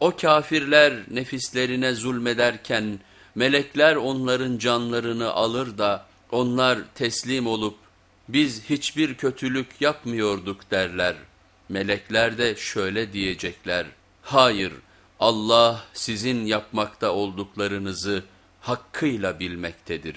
O kafirler nefislerine zulmederken melekler onların canlarını alır da onlar teslim olup biz hiçbir kötülük yapmıyorduk derler. Melekler de şöyle diyecekler. Hayır Allah sizin yapmakta olduklarınızı hakkıyla bilmektedir.